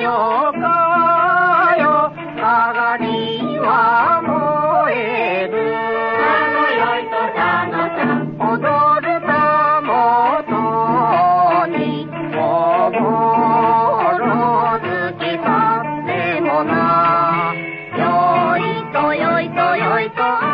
教科よ。鏡は燃える。踊るたもとにおぼろずきさでもな。よいとよいとよいと。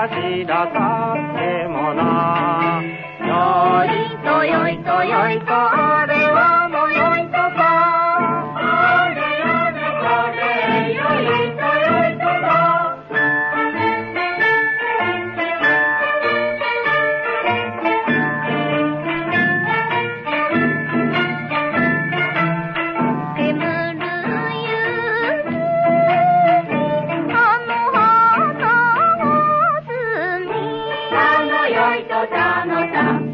歌柱さってもな。よいとよいとよいとよいとたのた